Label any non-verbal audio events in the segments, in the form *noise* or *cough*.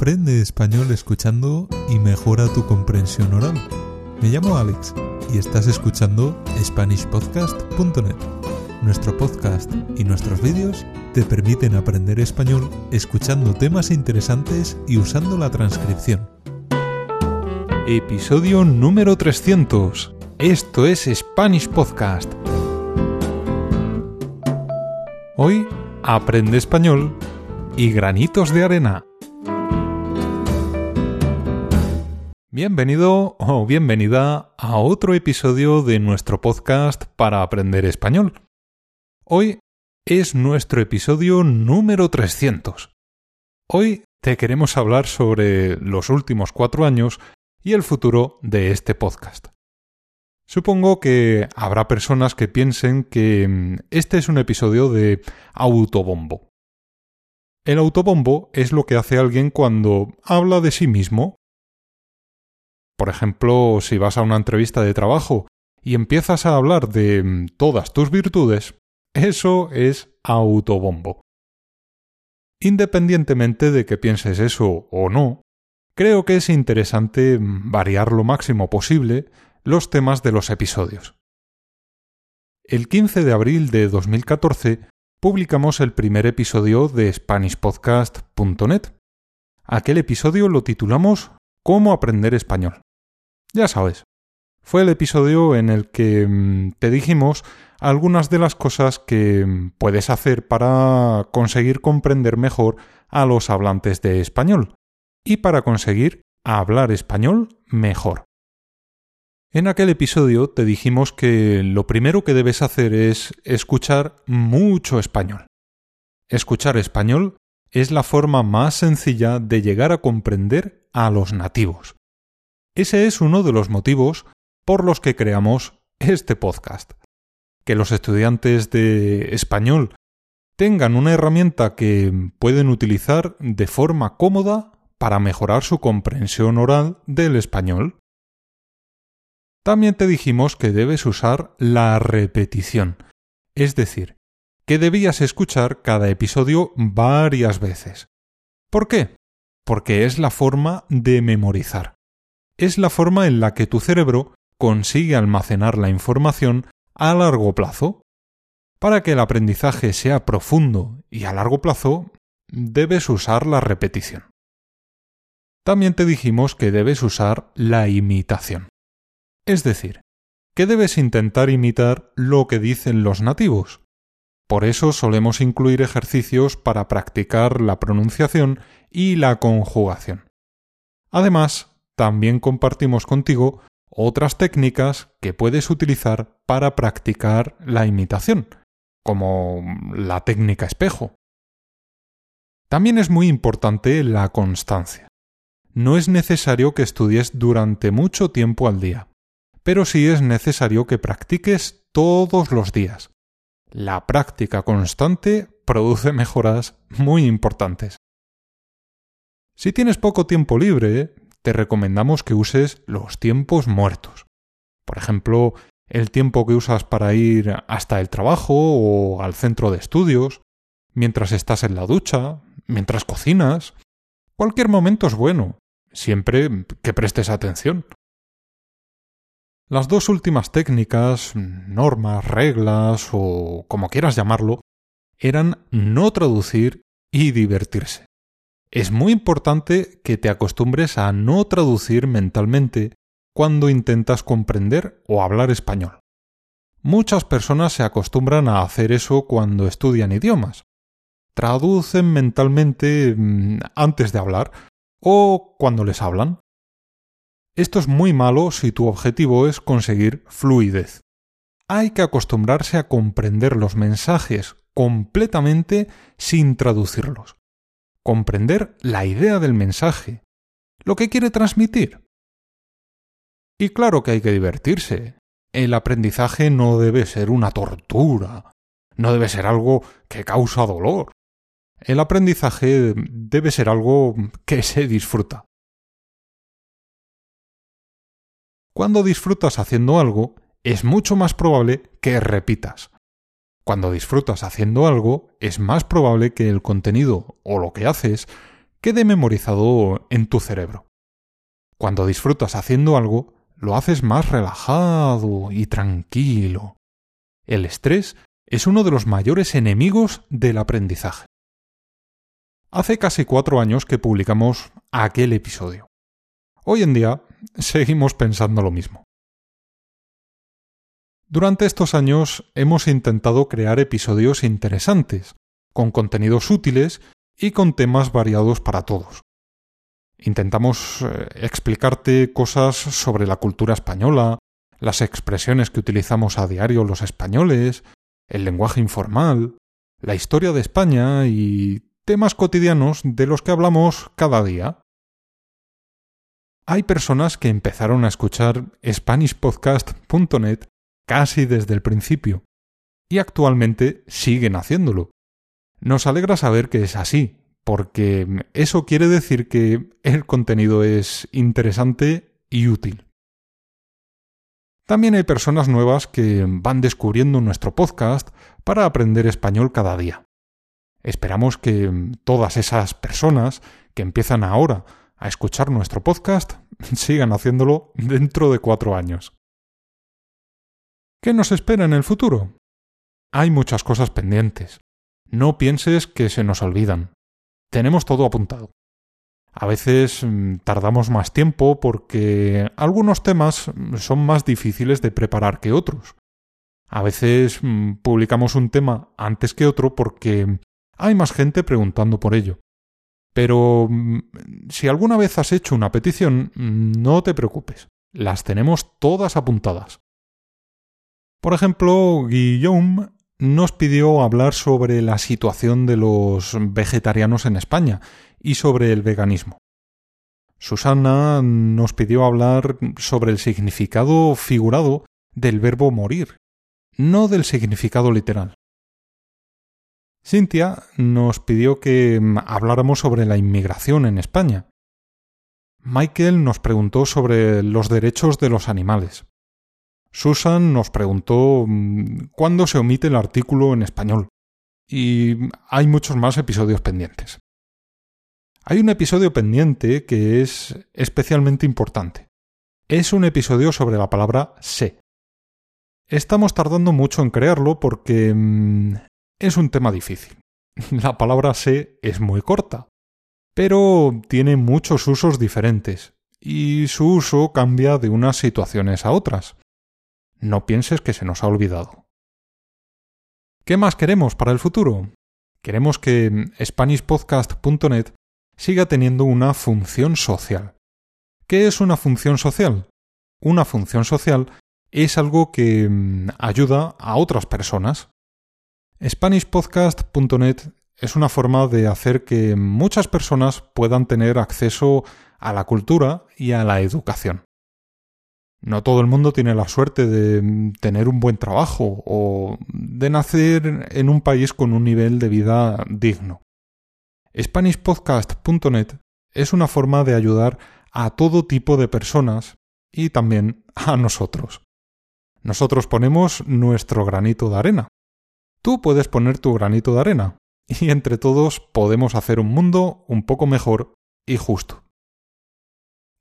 Aprende español escuchando y mejora tu comprensión oral. Me llamo Alex y estás escuchando SpanishPodcast.net. Nuestro podcast y nuestros vídeos te permiten aprender español escuchando temas interesantes y usando la transcripción. Episodio número 300. Esto es Spanish Podcast. Hoy aprende español y granitos de arena. Bienvenido o bienvenida a otro episodio de nuestro podcast para aprender español. Hoy es nuestro episodio número 300. Hoy te queremos hablar sobre los últimos cuatro años y el futuro de este podcast. Supongo que habrá personas que piensen que mm, este es un episodio de autobombo. El autobombo es lo que hace alguien cuando habla de sí mismo por ejemplo, si vas a una entrevista de trabajo y empiezas a hablar de mm, todas tus virtudes, eso es autobombo. Independientemente de que pienses eso o no, creo que es interesante mm, variar lo máximo posible los temas de los episodios. El 15 de abril de 2014 publicamos el primer episodio de SpanishPodcast.net. Aquel episodio lo titulamos Cómo aprender español. Ya sabes, fue el episodio en el que mm, te dijimos algunas de las cosas que mm, puedes hacer para conseguir comprender mejor a los hablantes de español y para conseguir hablar español mejor. En aquel episodio te dijimos que lo primero que debes hacer es escuchar mucho español. Escuchar español es la forma más sencilla de llegar a comprender a los nativos. Ese es uno de los motivos por los que creamos este podcast. Que los estudiantes de español tengan una herramienta que pueden utilizar de forma cómoda para mejorar su comprensión oral del español. También te dijimos que debes usar la repetición, es decir, que debías escuchar cada episodio varias veces. ¿Por qué? Porque es la forma de memorizar es la forma en la que tu cerebro consigue almacenar la información a largo plazo. Para que el aprendizaje sea profundo y a largo plazo, debes usar la repetición. También te dijimos que debes usar la imitación. Es decir, que debes intentar imitar lo que dicen los nativos. Por eso solemos incluir ejercicios para practicar la pronunciación y la conjugación. Además, también compartimos contigo otras técnicas que puedes utilizar para practicar la imitación, como la técnica espejo. También es muy importante la constancia. No es necesario que estudies durante mucho tiempo al día, pero sí es necesario que practiques todos los días. La práctica constante produce mejoras muy importantes. Si tienes poco tiempo libre, te recomendamos que uses los tiempos muertos. Por ejemplo, el tiempo que usas para ir hasta el trabajo o al centro de estudios, mientras estás en la ducha, mientras cocinas. Cualquier momento es bueno, siempre que prestes atención. Las dos últimas técnicas, normas, reglas o como quieras llamarlo, eran no traducir y divertirse. Es muy importante que te acostumbres a no traducir mentalmente cuando intentas comprender o hablar español. Muchas personas se acostumbran a hacer eso cuando estudian idiomas. Traducen mentalmente mm, antes de hablar o cuando les hablan. Esto es muy malo si tu objetivo es conseguir fluidez. Hay que acostumbrarse a comprender los mensajes completamente sin traducirlos comprender la idea del mensaje, lo que quiere transmitir. Y claro que hay que divertirse. El aprendizaje no debe ser una tortura, no debe ser algo que causa dolor. El aprendizaje debe ser algo que se disfruta. Cuando disfrutas haciendo algo, es mucho más probable que repitas. Cuando disfrutas haciendo algo, es más probable que el contenido o lo que haces quede memorizado en tu cerebro. Cuando disfrutas haciendo algo, lo haces más relajado y tranquilo. El estrés es uno de los mayores enemigos del aprendizaje. Hace casi cuatro años que publicamos aquel episodio. Hoy en día seguimos pensando lo mismo. Durante estos años hemos intentado crear episodios interesantes, con contenidos útiles y con temas variados para todos. Intentamos eh, explicarte cosas sobre la cultura española, las expresiones que utilizamos a diario los españoles, el lenguaje informal, la historia de España y temas cotidianos de los que hablamos cada día. Hay personas que empezaron a escuchar SpanishPodcast.net casi desde el principio y actualmente siguen haciéndolo. Nos alegra saber que es así, porque eso quiere decir que el contenido es interesante y útil. También hay personas nuevas que van descubriendo nuestro podcast para aprender español cada día. Esperamos que todas esas personas que empiezan ahora a escuchar nuestro podcast sigan haciéndolo dentro de cuatro años. ¿Qué nos espera en el futuro? Hay muchas cosas pendientes. No pienses que se nos olvidan tenemos todo apuntado. A veces mm, tardamos más tiempo porque algunos temas son más difíciles de preparar que otros. A veces mm, publicamos un tema antes que otro porque hay más gente preguntando por ello. Pero mm, si alguna vez has hecho una petición, no te preocupes, las tenemos todas apuntadas. Por ejemplo, Guillaume nos pidió hablar sobre la situación de los vegetarianos en España y sobre el veganismo. Susana nos pidió hablar sobre el significado figurado del verbo morir, no del significado literal. Cintia nos pidió que habláramos sobre la inmigración en España. Michael nos preguntó sobre los derechos de los animales. Susan nos preguntó mm, cuándo se omite el artículo en español. Y hay muchos más episodios pendientes. Hay un episodio pendiente que es especialmente importante. Es un episodio sobre la palabra sé. Estamos tardando mucho en crearlo porque mm, es un tema difícil. *laughs* La palabra sé es muy corta, pero tiene muchos usos diferentes, y su uso cambia de unas situaciones a otras. No pienses que se nos ha olvidado. ¿Qué más queremos para el futuro? Queremos que SpanishPodcast.net siga teniendo una función social. ¿Qué es una función social? Una función social es algo que mm, ayuda a otras personas. SpanishPodcast.net es una forma de hacer que muchas personas puedan tener acceso a la cultura y a la educación. No todo el mundo tiene la suerte de tener un buen trabajo o de nacer en un país con un nivel de vida digno. SpanishPodcast.net es una forma de ayudar a todo tipo de personas y también a nosotros. Nosotros ponemos nuestro granito de arena. Tú puedes poner tu granito de arena y entre todos podemos hacer un mundo un poco mejor y justo.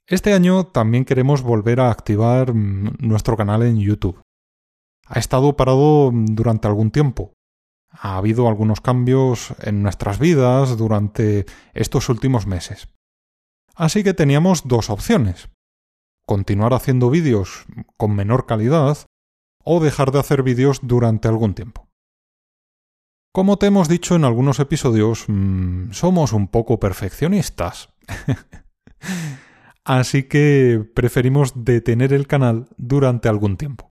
Este año también queremos volver a activar mm, nuestro canal en YouTube. Ha estado parado durante algún tiempo. Ha habido algunos cambios en nuestras vidas durante estos últimos meses. Así que teníamos dos opciones. Continuar haciendo vídeos con menor calidad o dejar de hacer vídeos durante algún tiempo. Como te hemos dicho en algunos episodios, mm, somos un poco perfeccionistas. *laughs* así que preferimos detener el canal durante algún tiempo.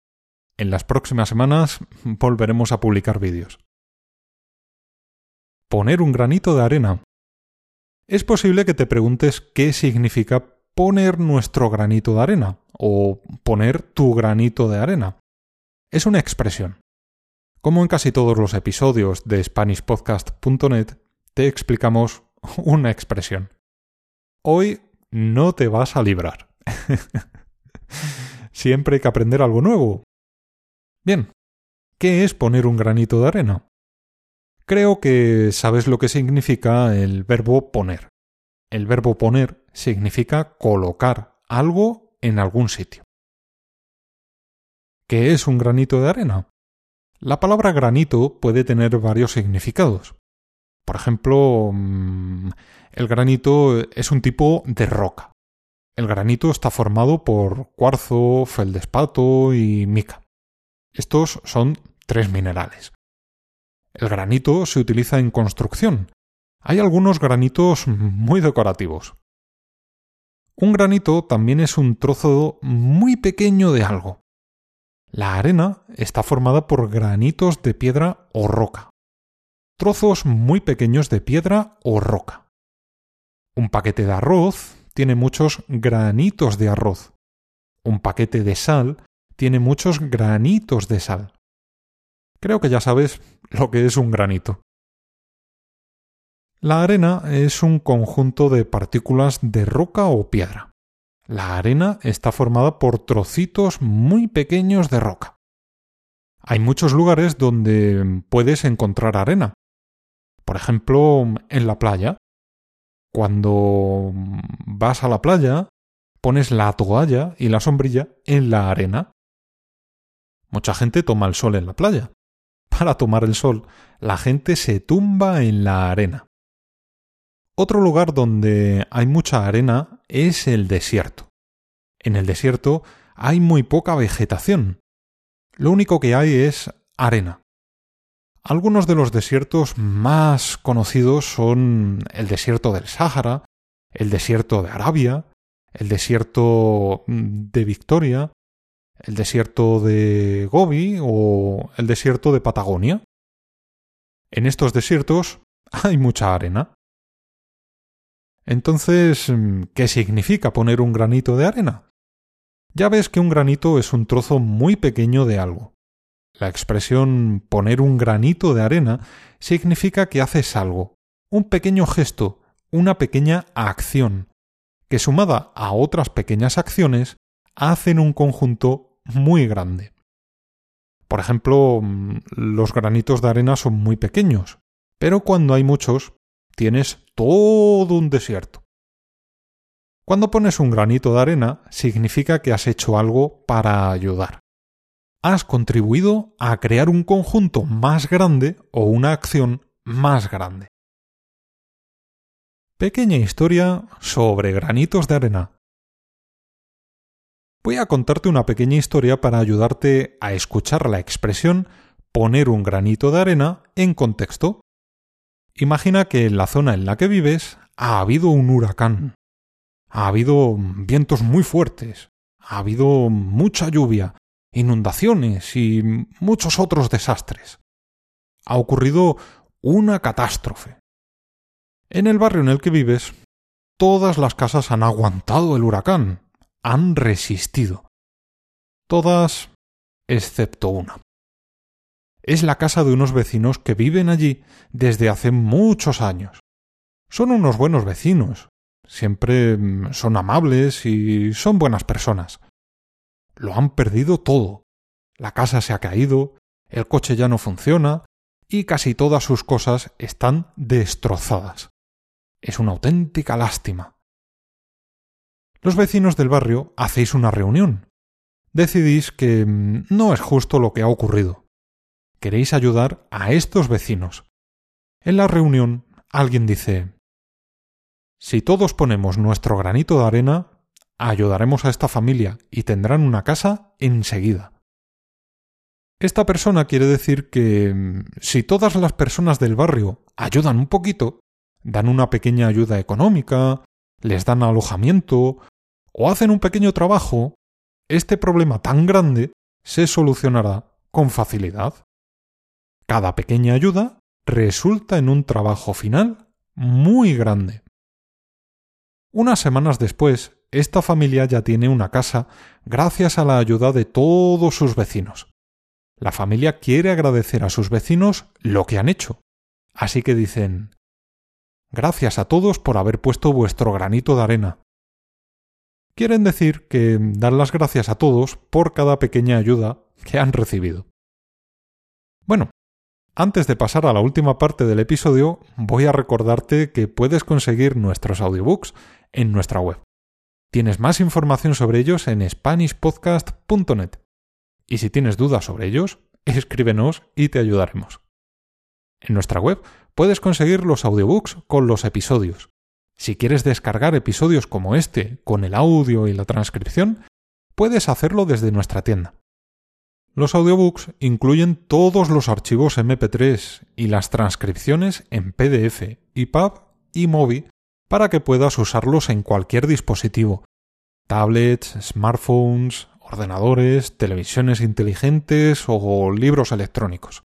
En las próximas semanas volveremos a publicar vídeos. Poner un granito de arena. Es posible que te preguntes qué significa poner nuestro granito de arena o poner tu granito de arena. Es una expresión. Como en casi todos los episodios de SpanishPodcast.net, te explicamos *laughs* una expresión. Hoy no te vas a librar. *laughs* Siempre hay que aprender algo nuevo. Bien, ¿qué es poner un granito de arena? Creo que sabes lo que significa el verbo poner. el verbo poner significa colocar algo en algún sitio. ¿Qué es un granito de arena? La palabra granito puede tener varios significados. Por ejemplo, mm, el granito es un tipo de roca. El granito está formado por cuarzo, feldespato y mica. Estos son tres minerales. El granito se utiliza en construcción. Hay algunos granitos muy decorativos. Un granito también es un trozo muy pequeño de algo. La arena está formada por granitos de piedra o roca. Trozos muy pequeños de piedra o roca. Un paquete de arroz tiene muchos granitos de arroz. Un paquete de sal tiene muchos granitos de sal. Creo que ya sabes lo que es un granito. La arena es un conjunto de partículas de roca o piedra. La arena está formada por trocitos muy pequeños de roca. Hay muchos lugares donde puedes encontrar arena. Por ejemplo, en la playa. Cuando vas a la playa, pones la toalla y la sombrilla en la arena. Mucha gente toma el sol en la playa. *laughs* Para tomar el sol, la gente se tumba en la arena. Otro lugar donde hay mucha arena es el desierto. En el desierto hay muy poca vegetación. Lo único que hay es arena. Algunos de los desiertos más conocidos son el desierto del Sáhara, el desierto de Arabia, el desierto de Victoria, el desierto de Gobi o el desierto de Patagonia. En estos desiertos *laughs* hay mucha arena. Entonces, ¿qué significa poner un granito de arena? Ya ves que un granito es un trozo muy pequeño de algo. La expresión poner un granito de arena significa que haces algo, un pequeño gesto, una pequeña acción, que sumada a otras pequeñas acciones hacen un conjunto muy grande. Por ejemplo, los granitos de arena son muy pequeños, pero cuando hay muchos, tienes todo un desierto. Cuando pones un granito de arena, significa que has hecho algo para ayudar has contribuido a crear un conjunto más grande o una acción más grande. Pequeña historia sobre granitos de arena. Voy a contarte una pequeña historia para ayudarte a escuchar la expresión poner un granito de arena en contexto. Imagina que en la zona en la que vives ha habido un huracán. Ha habido vientos muy fuertes. Ha habido mucha lluvia inundaciones y muchos otros desastres. Ha ocurrido una catástrofe. En el barrio en el que vives, todas las casas han aguantado el huracán, han resistido. Todas excepto una. Es la casa de unos vecinos que viven allí desde hace muchos años. Son unos buenos vecinos, siempre son amables y son buenas personas. Lo han perdido todo. La casa se ha caído, el coche ya no funciona y casi todas sus cosas están destrozadas. Es una auténtica lástima. Los vecinos del barrio hacéis una reunión. Decidís que mm, no es justo lo que ha ocurrido. Queréis ayudar a estos vecinos. En la reunión alguien dice Si todos ponemos nuestro granito de arena, ayudaremos a esta familia y tendrán una casa enseguida. Esta persona quiere decir que mm, si todas las personas del barrio ayudan un poquito, dan una pequeña ayuda económica, les dan alojamiento o hacen un pequeño trabajo, este problema tan grande se solucionará con facilidad. Cada pequeña ayuda resulta en un trabajo final muy grande. Unas semanas después, esta familia ya tiene una casa gracias a la ayuda de todos sus vecinos. La familia quiere agradecer a sus vecinos lo que han hecho. Así que dicen Gracias a todos por haber puesto vuestro granito de arena. Quieren decir que dan las gracias a todos por cada pequeña ayuda que han recibido. Bueno, Antes de pasar a la última parte del episodio, voy a recordarte que puedes conseguir nuestros audiobooks en nuestra web. Tienes más información sobre ellos en SpanishPodcast.net. Y si tienes dudas sobre ellos, escríbenos y te ayudaremos. En nuestra web puedes conseguir los audiobooks con los episodios. Si quieres descargar episodios como este, con el audio y la transcripción, puedes hacerlo desde nuestra tienda. Los audiobooks incluyen todos los archivos MP3 y las transcripciones en PDF, EPUB y MOBI para que puedas usarlos en cualquier dispositivo, tablets, smartphones, ordenadores, televisiones inteligentes o libros electrónicos.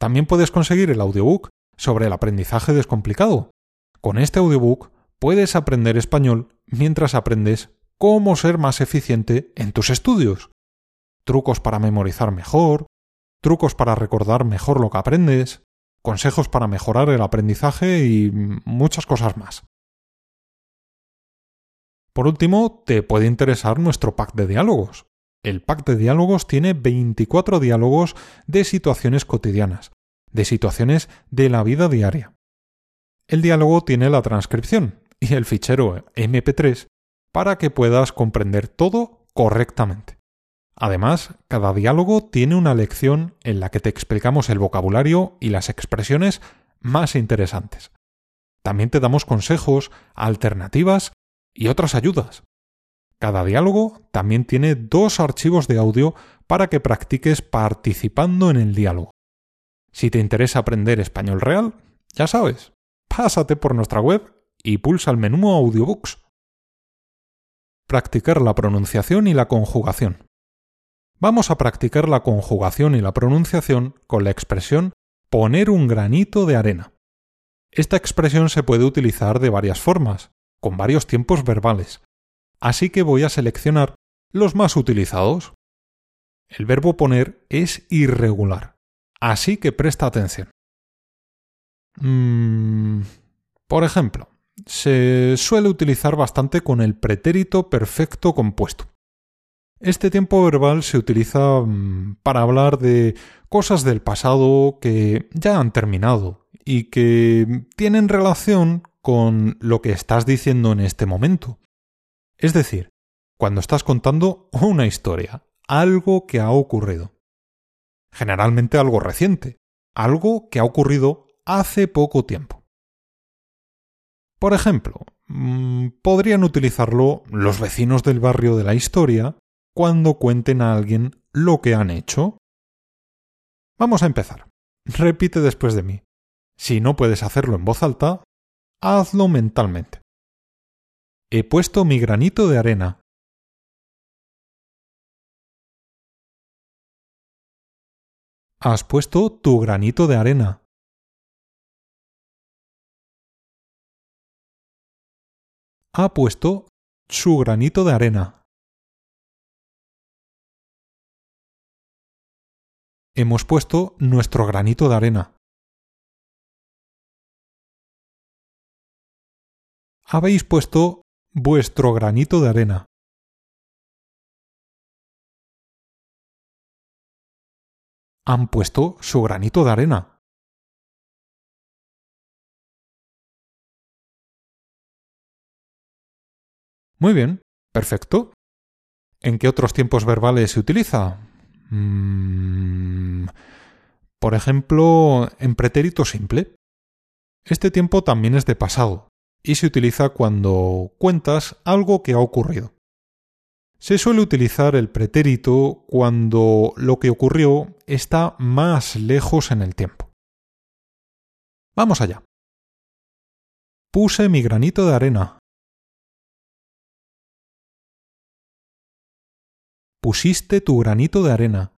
También puedes conseguir el audiobook sobre el aprendizaje descomplicado. Con este audiobook puedes aprender español mientras aprendes cómo ser más eficiente en tus estudios trucos para memorizar mejor, trucos para recordar mejor lo que aprendes, consejos para mejorar el aprendizaje y muchas cosas más. Por último, te puede interesar nuestro pack de diálogos. El pack de diálogos tiene 24 diálogos de situaciones cotidianas, de situaciones de la vida diaria. El diálogo tiene la transcripción y el fichero MP3 para que puedas comprender todo correctamente. Además, cada diálogo tiene una lección en la que te explicamos el vocabulario y las expresiones más interesantes. También te damos consejos, alternativas y otras ayudas. Cada diálogo también tiene dos archivos de audio para que practiques participando en el diálogo. Si te interesa aprender español real, ya sabes, pásate por nuestra web y pulsa el menú Audiobooks. Practicar la pronunciación y la conjugación. Vamos a practicar la conjugación y la pronunciación con la expresión poner un granito de arena. Esta expresión se puede utilizar de varias formas, con varios tiempos verbales, así que voy a seleccionar los más utilizados. El verbo poner es irregular, así que presta atención. Mm, por ejemplo, se suele utilizar bastante con el pretérito perfecto compuesto. Este tiempo verbal se utiliza mm, para hablar de cosas del pasado que ya han terminado y que tienen relación con lo que estás diciendo en este momento. Es decir, cuando estás contando una historia, algo que ha ocurrido. Generalmente algo reciente, algo que ha ocurrido hace poco tiempo. Por ejemplo, mm, podrían utilizarlo los vecinos del barrio de la historia cuando cuenten a alguien lo que han hecho? Vamos a empezar. Repite después de mí. Si no puedes hacerlo en voz alta, hazlo mentalmente. He puesto mi granito de arena. Has puesto tu granito de arena. Ha puesto su granito de arena. Hemos puesto nuestro granito de arena. Habéis puesto vuestro granito de arena. Han puesto su granito de arena. Muy bien, perfecto. ¿En qué otros tiempos verbales se utiliza? Mm, por ejemplo, en pretérito simple. Este tiempo también es de pasado y se utiliza cuando cuentas algo que ha ocurrido. Se suele utilizar el pretérito cuando lo que ocurrió está más lejos en el tiempo. Vamos allá. Puse mi granito de arena. Pusiste tu granito de arena.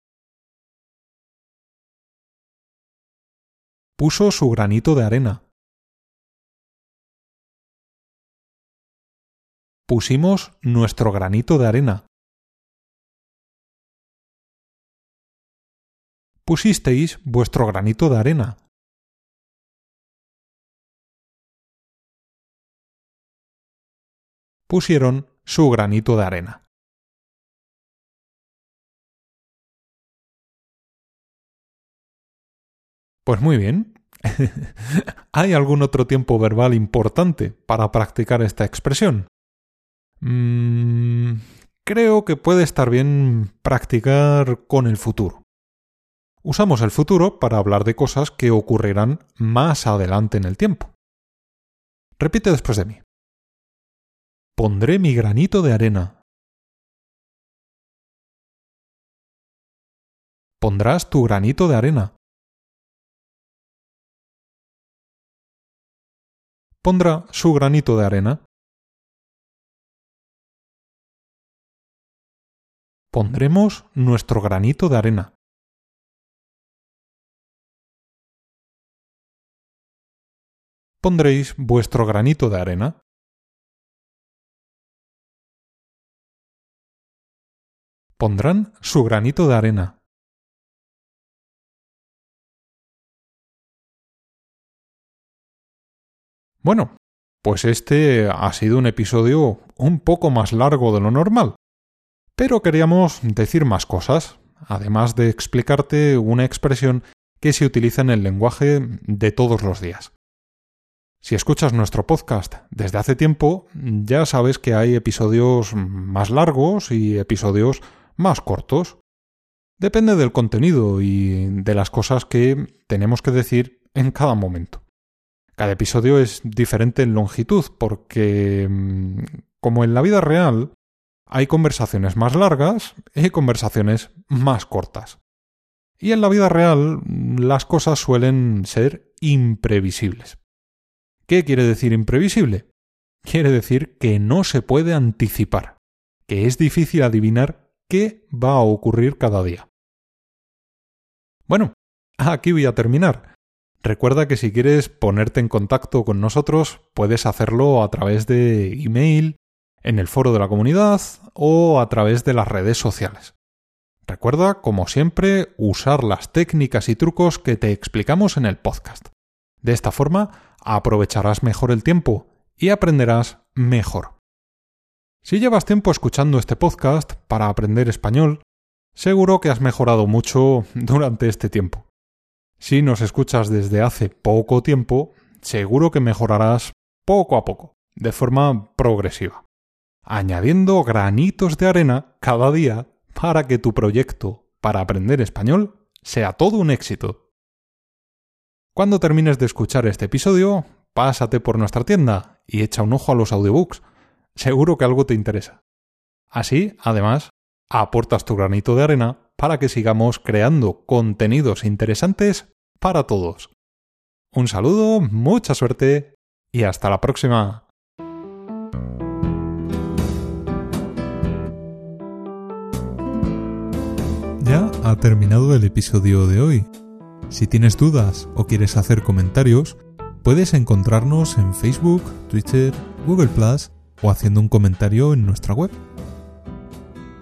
Puso su granito de arena. Pusimos nuestro granito de arena. Pusisteis vuestro granito de arena. Pusieron su granito de arena. Pues muy bien. *laughs* ¿Hay algún otro tiempo verbal importante para practicar esta expresión? Mm, creo que puede estar bien practicar con el futuro. Usamos el futuro para hablar de cosas que ocurrirán más adelante en el tiempo. Repite después de mí. Pondré mi granito de arena. Pondrás tu granito de arena. Pondrá su granito de arena. Pondremos nuestro granito de arena. Pondréis vuestro granito de arena. Pondrán su granito de arena. Bueno, pues este ha sido un episodio un poco más largo de lo normal. Pero queríamos decir más cosas, además de explicarte una expresión que se utiliza en el lenguaje de todos los días. Si escuchas nuestro podcast desde hace tiempo, ya sabes que hay episodios más largos y episodios más cortos. Depende del contenido y de las cosas que tenemos que decir en cada momento. Cada episodio es diferente en longitud porque, mm, como en la vida real, hay conversaciones más largas y conversaciones más cortas. Y en la vida real las cosas suelen ser imprevisibles. ¿Qué quiere decir imprevisible? Quiere decir que no se puede anticipar, que es difícil adivinar qué va a ocurrir cada día. Bueno, aquí voy a terminar. Recuerda que si quieres ponerte en contacto con nosotros, puedes hacerlo a través de email, en el foro de la comunidad o a través de las redes sociales. Recuerda, como siempre, usar las técnicas y trucos que te explicamos en el podcast. De esta forma, aprovecharás mejor el tiempo y aprenderás mejor. Si llevas tiempo escuchando este podcast para aprender español, seguro que has mejorado mucho durante este tiempo. Si nos escuchas desde hace poco tiempo, seguro que mejorarás poco a poco, de forma progresiva añadiendo granitos de arena cada día para que tu proyecto para aprender español sea todo un éxito. Cuando termines de escuchar este episodio, pásate por nuestra tienda y echa un ojo a los audiobooks. Seguro que algo te interesa. Así, además, aportas tu granito de arena para que sigamos creando contenidos interesantes para todos. Un saludo, mucha suerte y hasta la próxima. Ya ha terminado el episodio de hoy. Si tienes dudas o quieres hacer comentarios, puedes encontrarnos en Facebook, Twitter, Google o haciendo un comentario en nuestra web.